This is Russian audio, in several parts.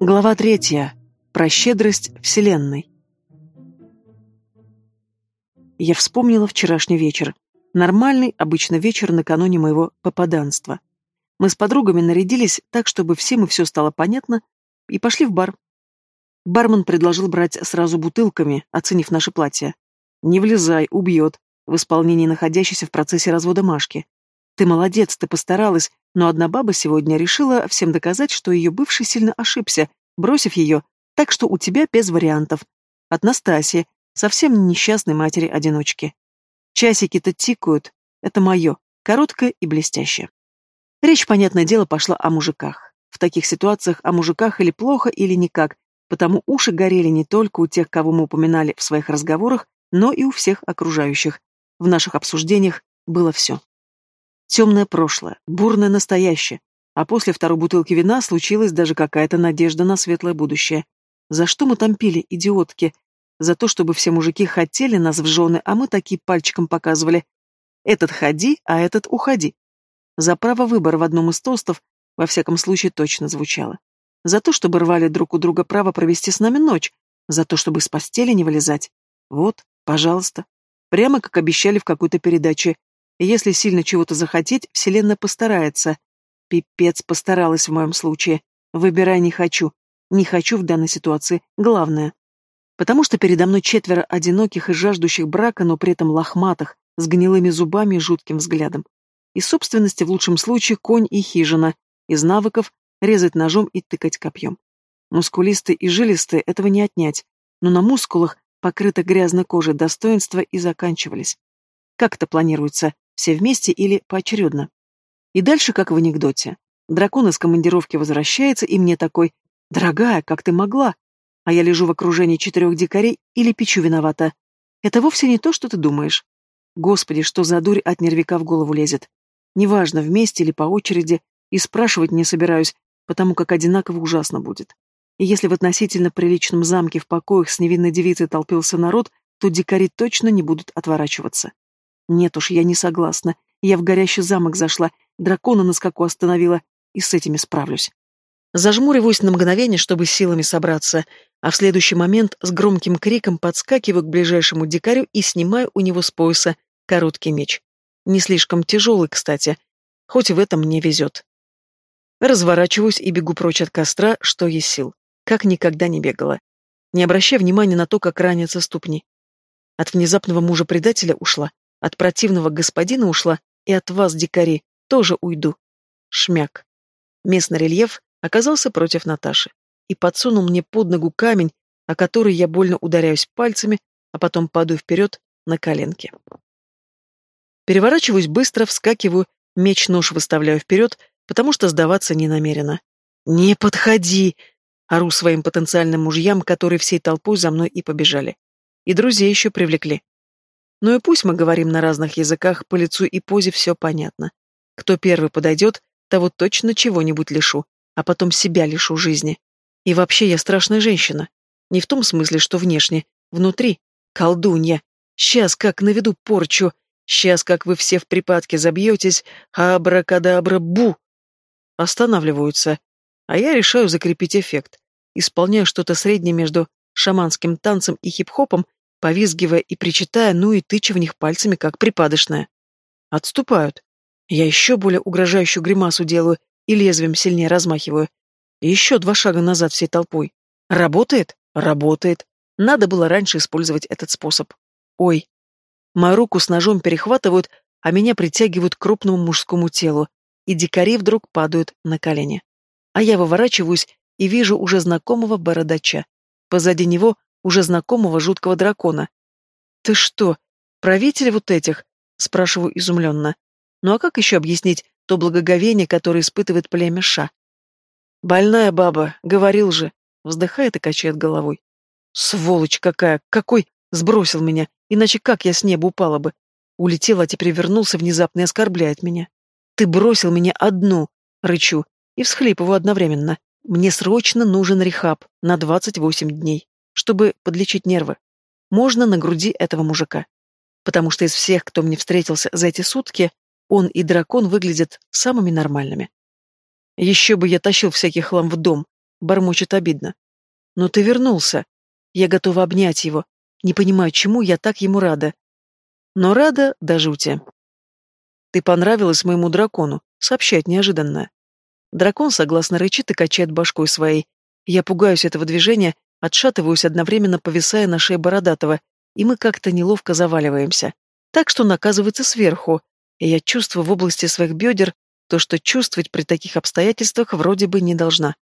Глава третья. Про щедрость Вселенной. Я вспомнила вчерашний вечер. Нормальный, обычно вечер накануне моего попаданства. Мы с подругами нарядились так, чтобы всем и все стало понятно, и пошли в бар. Бармен предложил брать сразу бутылками, оценив наше платье. «Не влезай, убьет», в исполнении находящейся в процессе развода Машки. «Ты молодец, ты постаралась, но одна баба сегодня решила всем доказать, что ее бывший сильно ошибся, бросив ее, так что у тебя без вариантов. От Настасьи, совсем несчастной матери-одиночки. Часики-то тикают, это мое, короткое и блестящее. Речь, понятное дело, пошла о мужиках. В таких ситуациях о мужиках или плохо, или никак, потому уши горели не только у тех, кого мы упоминали в своих разговорах, но и у всех окружающих. В наших обсуждениях было все. Темное прошлое, бурное настоящее, а после второй бутылки вина случилась даже какая-то надежда на светлое будущее. За что мы там пили, идиотки? За то, чтобы все мужики хотели нас в жены, а мы такие пальчиком показывали. Этот ходи, а этот уходи. За право выбора в одном из тостов, во всяком случае, точно звучало. За то, чтобы рвали друг у друга право провести с нами ночь. За то, чтобы из постели не вылезать. Вот, пожалуйста. Прямо как обещали в какой-то передаче. Если сильно чего-то захотеть, Вселенная постарается. Пипец постаралась в моем случае. Выбирай не хочу. Не хочу в данной ситуации. Главное. Потому что передо мной четверо одиноких и жаждущих брака, но при этом лохматых, с гнилыми зубами и жутким взглядом. Из собственности в лучшем случае конь и хижина. Из навыков резать ножом и тыкать копьем. Мускулистые и жилистые этого не отнять, но на мускулах, покрытых грязной кожей, достоинства и заканчивались. Как это планируется? Все вместе или поочередно? И дальше, как в анекдоте. Дракон из командировки возвращается, и мне такой «Дорогая, как ты могла?» А я лежу в окружении четырех дикарей или печу виновата. Это вовсе не то, что ты думаешь. Господи, что за дурь от нервика в голову лезет. Неважно, вместе или по очереди, и спрашивать не собираюсь, потому как одинаково ужасно будет. И если в относительно приличном замке в покоях с невинной девицей толпился народ, то дикари точно не будут отворачиваться. Нет уж, я не согласна. Я в горящий замок зашла, дракона на скаку остановила, и с этими справлюсь. Зажмуриваюсь на мгновение, чтобы силами собраться, а в следующий момент с громким криком подскакиваю к ближайшему дикарю и снимаю у него с пояса короткий меч. Не слишком тяжелый, кстати, хоть в этом мне везет. Разворачиваюсь и бегу прочь от костра, что есть сил. Как никогда не бегала. Не обращая внимания на то, как ранятся ступни. От внезапного мужа-предателя ушла, от противного господина ушла, и от вас, дикари, тоже уйду. Шмяк. Местный рельеф оказался против Наташи и подсунул мне под ногу камень, о который я больно ударяюсь пальцами, а потом падаю вперед на коленки. Переворачиваюсь быстро, вскакиваю, меч-нож выставляю вперед, потому что сдаваться не намерена. «Не подходи!» — ору своим потенциальным мужьям, которые всей толпой за мной и побежали. И друзей еще привлекли. Ну и пусть мы говорим на разных языках, по лицу и позе все понятно. Кто первый подойдет, того точно чего-нибудь лишу, а потом себя лишу жизни. И вообще я страшная женщина. Не в том смысле, что внешне, внутри. Колдунья. Сейчас как наведу порчу, Сейчас, как вы все в припадке забьетесь, абракадабра-бу! Останавливаются, а я решаю закрепить эффект. Исполняю что-то среднее между шаманским танцем и хип-хопом, повизгивая и причитая, ну и тыча в них пальцами, как припадочная. Отступают. Я еще более угрожающую гримасу делаю и лезвием сильнее размахиваю. И еще два шага назад всей толпой. Работает? Работает. Надо было раньше использовать этот способ. Ой, Мою руку с ножом перехватывают, а меня притягивают к крупному мужскому телу, и дикари вдруг падают на колени. А я выворачиваюсь и вижу уже знакомого бородача. Позади него уже знакомого жуткого дракона. «Ты что, правитель вот этих?» — спрашиваю изумленно. «Ну а как еще объяснить то благоговение, которое испытывает племя Ша?» «Больная баба, говорил же», — вздыхает и качает головой. «Сволочь какая! Какой сбросил меня! Иначе как я с неба упала бы? Улетел, а теперь вернулся внезапно и оскорбляет меня. Ты бросил меня одну, рычу, и всхлипываю одновременно. Мне срочно нужен рехаб на 28 дней, чтобы подлечить нервы. Можно на груди этого мужика. Потому что из всех, кто мне встретился за эти сутки, он и дракон выглядят самыми нормальными. Еще бы я тащил всякий хлам в дом, бормочет обидно. Но ты вернулся. Я готова обнять его. Не понимаю, чему я так ему рада. Но рада до жути. Ты понравилась моему дракону, сообщает неожиданно. Дракон согласно рычит и качает башкой своей. Я пугаюсь этого движения, отшатываюсь, одновременно повисая на шее Бородатого, и мы как-то неловко заваливаемся. Так что он оказывается сверху, и я чувствую в области своих бедер то, что чувствовать при таких обстоятельствах вроде бы не должна.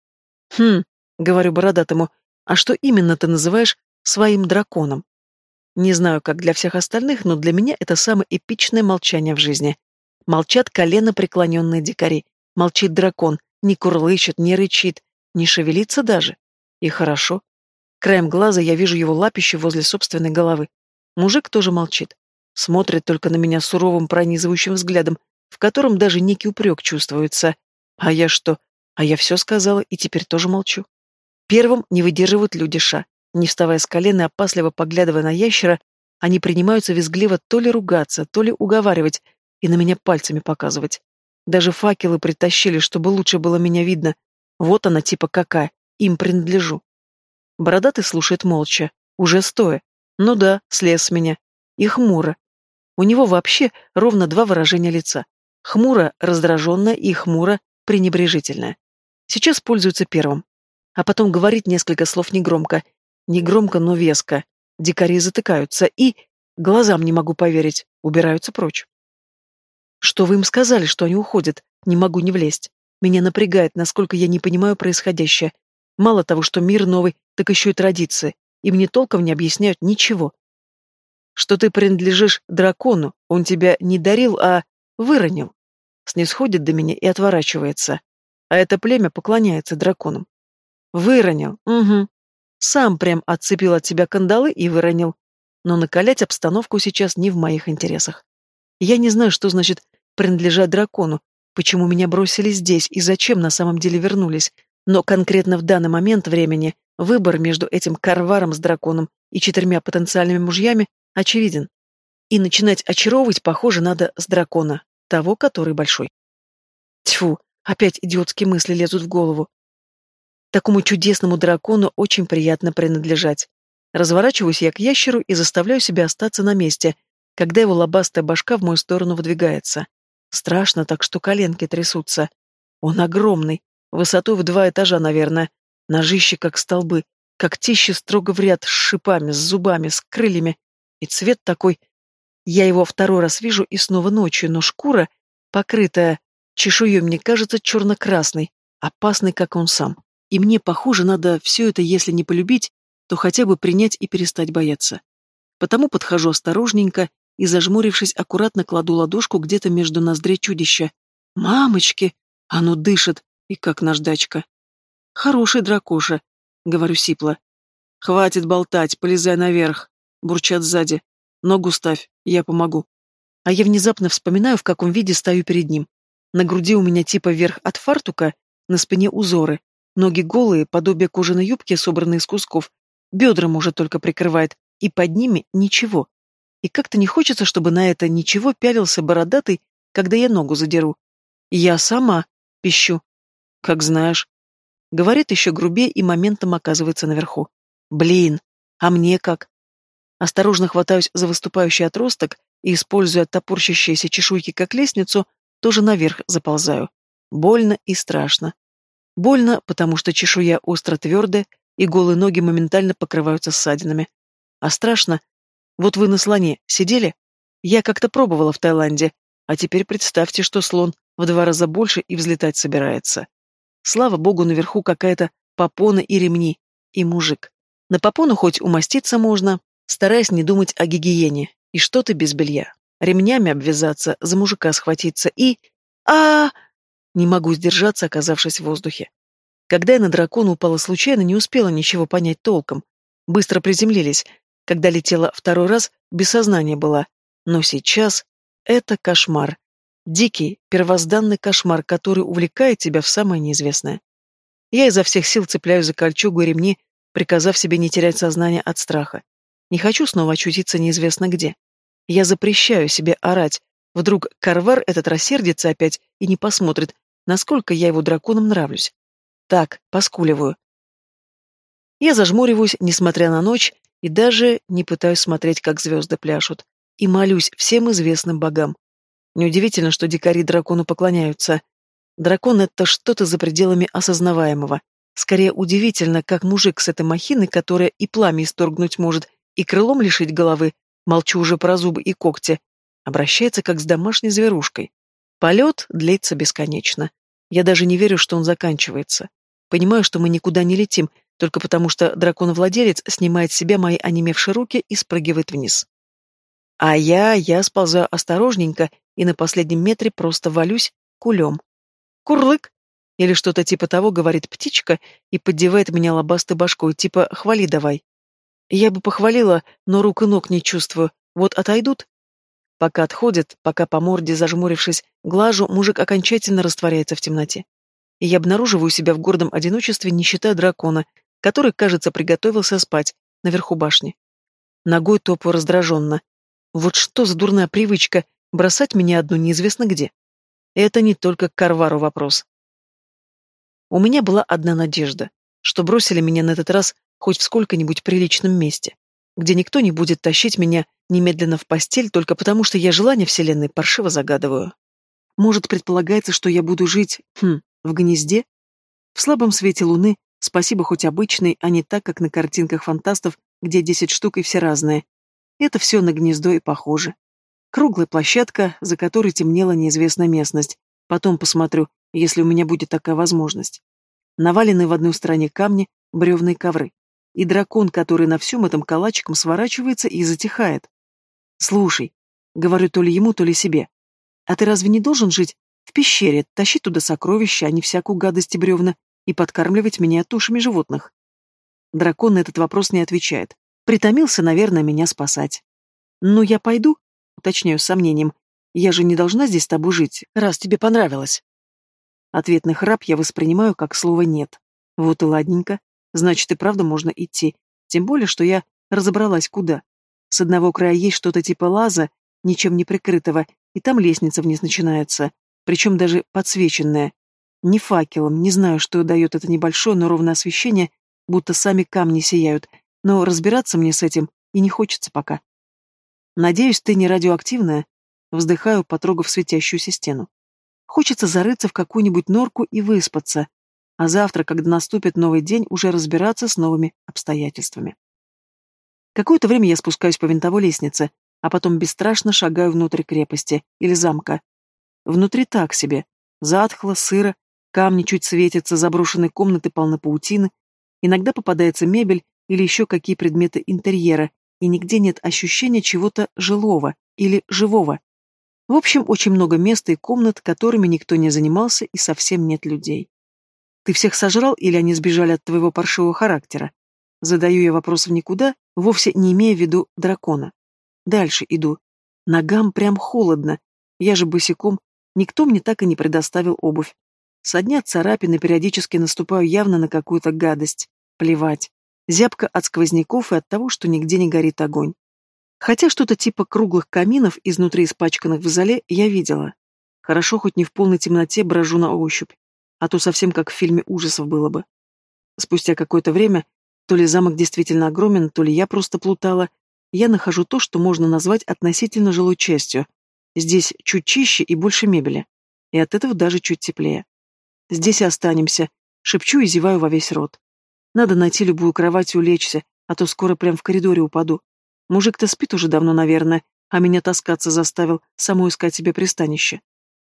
«Хм», — говорю Бородатому, — «а что именно ты называешь своим драконом?» Не знаю, как для всех остальных, но для меня это самое эпичное молчание в жизни. Молчат колено преклоненные дикари. Молчит дракон, не курлычет, не рычит, не шевелится даже. И хорошо. Краем глаза я вижу его лапище возле собственной головы. Мужик тоже молчит. Смотрит только на меня суровым пронизывающим взглядом, в котором даже некий упрек чувствуется. А я что? А я все сказала и теперь тоже молчу. Первым не выдерживают люди ша. Не вставая с колена и опасливо поглядывая на ящера, они принимаются визгливо то ли ругаться, то ли уговаривать и на меня пальцами показывать. Даже факелы притащили, чтобы лучше было меня видно. Вот она типа какая, им принадлежу. Бородатый слушает молча, уже стоя. Ну да, слез с меня. И хмуро. У него вообще ровно два выражения лица. Хмуро раздраженное и хмуро пренебрежительное. Сейчас пользуется первым. А потом говорит несколько слов негромко, Негромко, но веско. Дикари затыкаются и... Глазам не могу поверить. Убираются прочь. Что вы им сказали, что они уходят? Не могу не влезть. Меня напрягает, насколько я не понимаю происходящее. Мало того, что мир новый, так еще и традиции. И мне толком не объясняют ничего. Что ты принадлежишь дракону, он тебя не дарил, а выронил. Снисходит до меня и отворачивается. А это племя поклоняется драконам. Выронил, угу. Сам прям отцепил от себя кандалы и выронил. Но накалять обстановку сейчас не в моих интересах. Я не знаю, что значит принадлежать дракону, почему меня бросили здесь и зачем на самом деле вернулись, но конкретно в данный момент времени выбор между этим карваром с драконом и четырьмя потенциальными мужьями очевиден. И начинать очаровывать, похоже, надо с дракона, того, который большой. Тьфу, опять идиотские мысли лезут в голову. Такому чудесному дракону очень приятно принадлежать. Разворачиваюсь я к ящеру и заставляю себя остаться на месте, когда его лобастая башка в мою сторону выдвигается. Страшно так, что коленки трясутся. Он огромный, высотой в два этажа, наверное, ножище как столбы, когтище строго в ряд с шипами, с зубами, с крыльями. И цвет такой... Я его второй раз вижу и снова ночью, но шкура, покрытая чешуей, мне кажется черно-красной, опасной, как он сам. И мне, похоже, надо все это, если не полюбить, то хотя бы принять и перестать бояться. Потому подхожу осторожненько и, зажмурившись, аккуратно кладу ладошку где-то между ноздрей чудища. «Мамочки! Оно дышит! И как наждачка!» «Хороший дракоша!» — говорю сипло. «Хватит болтать, полезай наверх!» — бурчат сзади. «Ногу ставь, я помогу». А я внезапно вспоминаю, в каком виде стою перед ним. На груди у меня типа верх от фартука, на спине узоры, Ноги голые, подобие кожаной юбки, собранной из кусков. Бедра, может, только прикрывает, и под ними ничего. И как-то не хочется, чтобы на это ничего пялился бородатый, когда я ногу задеру. Я сама, пищу. Как знаешь. Говорит еще грубее и моментом оказывается наверху. Блин, а мне как? Осторожно хватаюсь за выступающий отросток и, используя топорщащиеся чешуйки как лестницу, тоже наверх заползаю. Больно и страшно. Больно, потому что чешуя остро твердая, и голые ноги моментально покрываются ссадинами. А страшно. Вот вы на слоне сидели? Я как-то пробовала в Таиланде, а теперь представьте, что слон в два раза больше и взлетать собирается. Слава богу, наверху какая-то попона и ремни, и мужик. На попону хоть умоститься можно, стараясь не думать о гигиене, и что-то без белья. Ремнями обвязаться, за мужика схватиться и... -а, -а не могу сдержаться, оказавшись в воздухе. Когда я на дракона упала случайно, не успела ничего понять толком. Быстро приземлились. Когда летела второй раз, без сознания была. Но сейчас это кошмар. Дикий, первозданный кошмар, который увлекает тебя в самое неизвестное. Я изо всех сил цепляю за кольчугу и ремни, приказав себе не терять сознание от страха. Не хочу снова очутиться неизвестно где. Я запрещаю себе орать. Вдруг Карвар этот рассердится опять и не посмотрит, насколько я его драконам нравлюсь. Так, поскуливаю. Я зажмуриваюсь, несмотря на ночь, и даже не пытаюсь смотреть, как звезды пляшут, и молюсь всем известным богам. Неудивительно, что дикари дракону поклоняются. Дракон — это что-то за пределами осознаваемого. Скорее удивительно, как мужик с этой махиной, которая и пламя исторгнуть может, и крылом лишить головы, молчу уже про зубы и когти, обращается как с домашней зверушкой. Полет длится бесконечно. Я даже не верю, что он заканчивается. Понимаю, что мы никуда не летим, только потому что драконовладелец снимает с себя мои онемевшие руки и спрыгивает вниз. А я, я сползаю осторожненько и на последнем метре просто валюсь кулем. Курлык! Или что-то типа того, говорит птичка и поддевает меня лобастой башкой, типа «хвали давай». Я бы похвалила, но рук и ног не чувствую. Вот отойдут, Пока отходит, пока по морде, зажмурившись, глажу, мужик окончательно растворяется в темноте. И я обнаруживаю себя в гордом одиночестве, не считая дракона, который, кажется, приготовился спать наверху башни. Ногой топаю раздраженно. Вот что за дурная привычка бросать меня одну неизвестно где. Это не только к Карвару вопрос. У меня была одна надежда, что бросили меня на этот раз хоть в сколько-нибудь приличном месте, где никто не будет тащить меня немедленно в постель только потому, что я желание Вселенной паршиво загадываю. Может, предполагается, что я буду жить, хм, в гнезде? В слабом свете луны, спасибо хоть обычный, а не так, как на картинках фантастов, где десять штук и все разные. Это все на гнездо и похоже. Круглая площадка, за которой темнела неизвестная местность. Потом посмотрю, если у меня будет такая возможность. Наваленные в одной стороне камни, бревные ковры. И дракон, который на всем этом калачиком сворачивается и затихает. «Слушай», — говорю то ли ему, то ли себе, «а ты разве не должен жить в пещере, тащить туда сокровища, а не всякую гадость и бревна, и подкармливать меня тушами животных?» Дракон на этот вопрос не отвечает. Притомился, наверное, меня спасать. «Ну, я пойду?» — уточняю с сомнением. «Я же не должна здесь с тобой жить, раз тебе понравилось». Ответный храп я воспринимаю как слово «нет». Вот и ладненько. Значит, и правда можно идти. Тем более, что я разобралась куда. С одного края есть что-то типа лаза, ничем не прикрытого, и там лестница вниз начинается, причем даже подсвеченная. Не факелом, не знаю, что дает это небольшое, но ровное освещение, будто сами камни сияют, но разбираться мне с этим и не хочется пока. Надеюсь, ты не радиоактивная? Вздыхаю, потрогав светящуюся стену. Хочется зарыться в какую-нибудь норку и выспаться, а завтра, когда наступит новый день, уже разбираться с новыми обстоятельствами. Какое-то время я спускаюсь по винтовой лестнице, а потом бесстрашно шагаю внутрь крепости или замка. Внутри так себе. Затхло, сыро, камни чуть светятся, заброшенные комнаты полны паутины. Иногда попадается мебель или еще какие предметы интерьера, и нигде нет ощущения чего-то жилого или живого. В общем, очень много места и комнат, которыми никто не занимался, и совсем нет людей. Ты всех сожрал или они сбежали от твоего паршивого характера? Задаю я вопрос в никуда, вовсе не имея в виду дракона. Дальше иду. Ногам прям холодно. Я же босиком. Никто мне так и не предоставил обувь. Со дня царапины периодически наступаю явно на какую-то гадость. Плевать. Зябко от сквозняков и от того, что нигде не горит огонь. Хотя что-то типа круглых каминов, изнутри испачканных в зале, я видела. Хорошо, хоть не в полной темноте брожу на ощупь. А то совсем как в фильме ужасов было бы. Спустя какое-то время то ли замок действительно огромен, то ли я просто плутала. Я нахожу то, что можно назвать относительно жилой частью. Здесь чуть чище и больше мебели. И от этого даже чуть теплее. Здесь и останемся. Шепчу и зеваю во весь рот. Надо найти любую кровать и улечься, а то скоро прям в коридоре упаду. Мужик-то спит уже давно, наверное, а меня таскаться заставил, саму искать себе пристанище.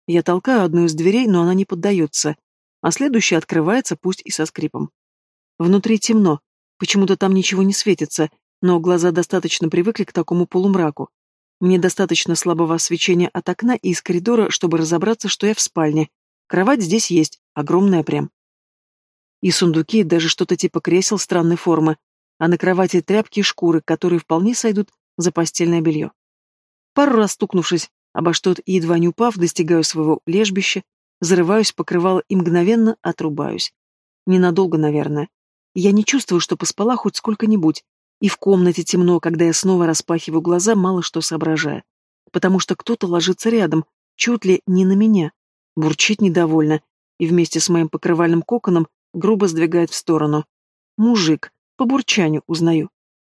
Я толкаю одну из дверей, но она не поддается, а следующая открывается, пусть и со скрипом. Внутри темно, Почему-то там ничего не светится, но глаза достаточно привыкли к такому полумраку. Мне достаточно слабого освещения от окна и из коридора, чтобы разобраться, что я в спальне. Кровать здесь есть, огромная прям. И сундуки, даже что-то типа кресел странной формы, а на кровати тряпки и шкуры, которые вполне сойдут за постельное белье. Пару раз стукнувшись обо что-то и едва не упав, достигаю своего лежбища, зарываюсь покрывало и мгновенно отрубаюсь. Ненадолго, наверное. Я не чувствую, что поспала хоть сколько-нибудь, и в комнате темно, когда я снова распахиваю глаза, мало что соображая. Потому что кто-то ложится рядом, чуть ли не на меня. Бурчит недовольно, и вместе с моим покрывальным коконом грубо сдвигает в сторону. Мужик, по бурчанию узнаю.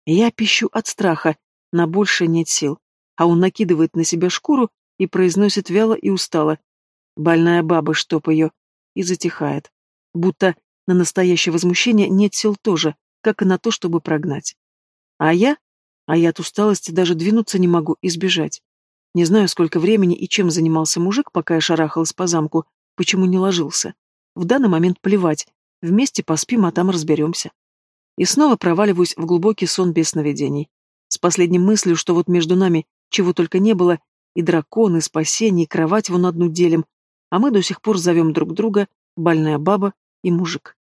Я пищу от страха, на больше нет сил, а он накидывает на себя шкуру и произносит вяло и устало. Больная баба, чтоб ее, и затихает. Будто на настоящее возмущение нет сил тоже, как и на то, чтобы прогнать. А я? А я от усталости даже двинуться не могу и сбежать. Не знаю, сколько времени и чем занимался мужик, пока я шарахалась по замку, почему не ложился. В данный момент плевать. Вместе поспим, а там разберемся. И снова проваливаюсь в глубокий сон без сновидений. С последней мыслью, что вот между нами чего только не было, и дракон, и спасение, и кровать вон одну делим, а мы до сих пор зовем друг друга больная баба и мужик.